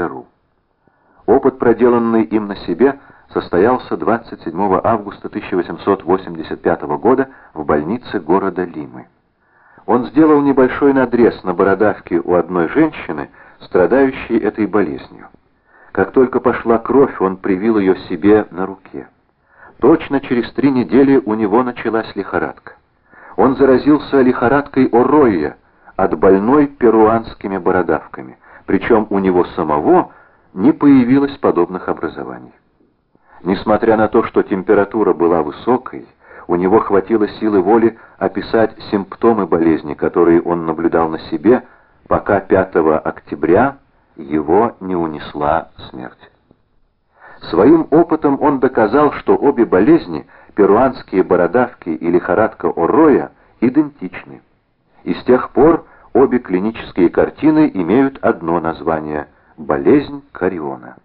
Перу. Опыт, проделанный им на себе, состоялся 27 августа 1885 года в больнице города Лимы. Он сделал небольшой надрез на бородавке у одной женщины, страдающей этой болезнью. Как только пошла кровь, он привил ее себе на руке. Точно через три недели у него началась лихорадка. Он заразился лихорадкой Ороя от больной перуанскими бородавками, причем у него самого не появилось подобных образований. Несмотря на то, что температура была высокой, у него хватило силы воли описать симптомы болезни, которые он наблюдал на себе, пока 5 октября его не унесла смерть. Своим опытом он доказал, что обе болезни, перуанские бородавки и лихорадка Ороя, идентичны. И с тех пор обе клинические картины имеют одно название – болезнь Кариона.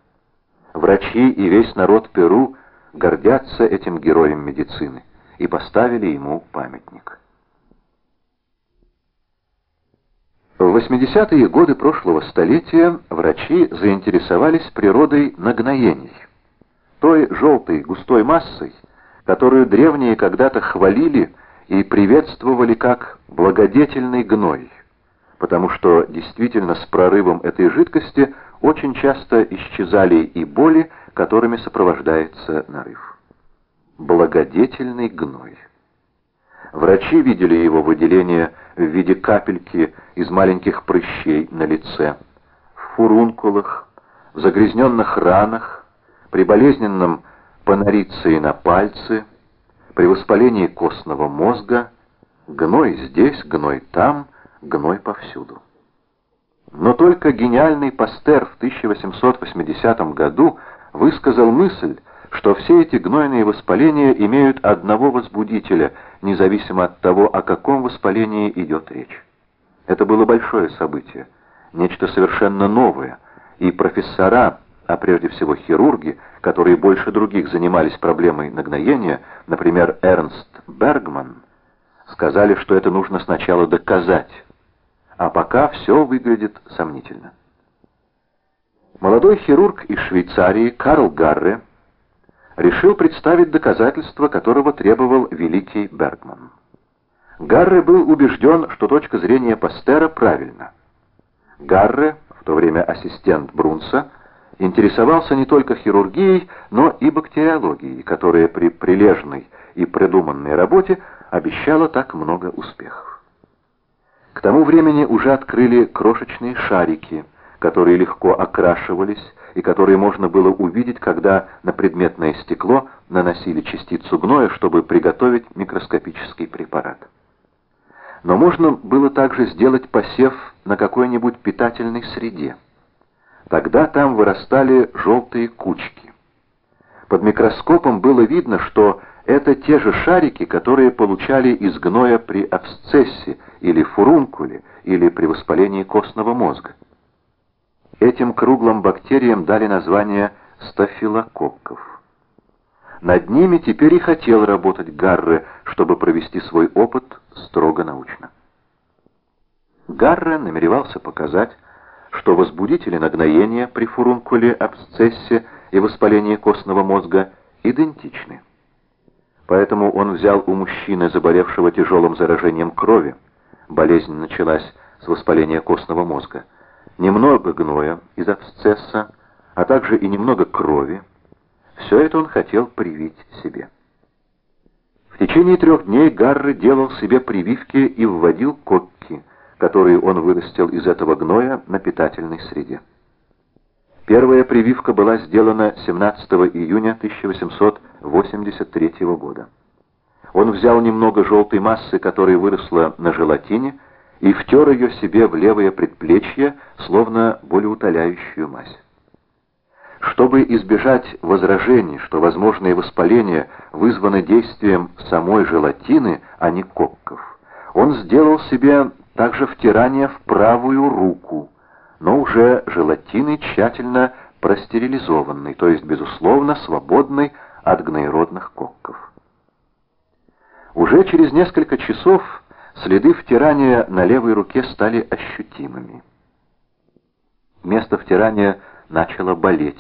Врачи и весь народ Перу гордятся этим героем медицины и поставили ему памятник. В 80-е годы прошлого столетия врачи заинтересовались природой нагноений, той желтой густой массой, которую древние когда-то хвалили и приветствовали как благодетельный гной, потому что действительно с прорывом этой жидкости очень часто исчезали и боли, которыми сопровождается нарыв. Благодетельный гной. Врачи видели его выделение в виде капельки из маленьких прыщей на лице, в фурункулах, в загрязненных ранах, при болезненном панориции на пальце, при воспалении костного мозга, гной здесь, гной там, гной повсюду. Но только гениальный Пастер в 1880 году высказал мысль, что все эти гнойные воспаления имеют одного возбудителя, независимо от того, о каком воспалении идет речь. Это было большое событие, нечто совершенно новое, и профессора, а прежде всего хирурги, которые больше других занимались проблемой нагноения, например, Эрнст Бергман, сказали, что это нужно сначала доказать, а пока все выглядит сомнительно. Молодой хирург из Швейцарии Карл Гарре решил представить доказательства, которого требовал великий Бергман. Гарре был убежден, что точка зрения Пастера правильна. Гарре, в то время ассистент Брунса, интересовался не только хирургией, но и бактериологией, которая при прилежной и придуманной работе обещала так много успехов. К тому времени уже открыли крошечные шарики, которые легко окрашивались и которые можно было увидеть, когда на предметное стекло наносили частицу гноя, чтобы приготовить микроскопический препарат. Но можно было также сделать посев на какой-нибудь питательной среде. Тогда там вырастали желтые кучки. Под микроскопом было видно, что это те же шарики, которые получали из гноя при абсцессе или фурункуле, или при воспалении костного мозга. Этим круглым бактериям дали название стафилококков. Над ними теперь и хотел работать Гарре, чтобы провести свой опыт строго научно. Гарре намеревался показать, что возбудители нагноения при фурункуле, абсцессе и воспалении костного мозга идентичны. Поэтому он взял у мужчины, заболевшего тяжелым заражением крови, болезнь началась с воспаления костного мозга, немного гноя из абсцесса, а также и немного крови. Все это он хотел привить себе. В течение трех дней Гарри делал себе прививки и вводил кокки, которые он вырастил из этого гноя на питательной среде. Первая прививка была сделана 17 июня 1883 года. Он взял немного желтой массы, которая выросла на желатине, и втер ее себе в левое предплечье, словно болеутоляющую мазь. Чтобы избежать возражений, что возможные воспаления вызваны действием самой желатины, а не кокков, он сделал себе также втирание в правую руку, но уже желатиной тщательно простерилизованной, то есть, безусловно, свободной от гноеродных кокков. Уже через несколько часов Следы втирания на левой руке стали ощутимыми. Место втирания начало болеть.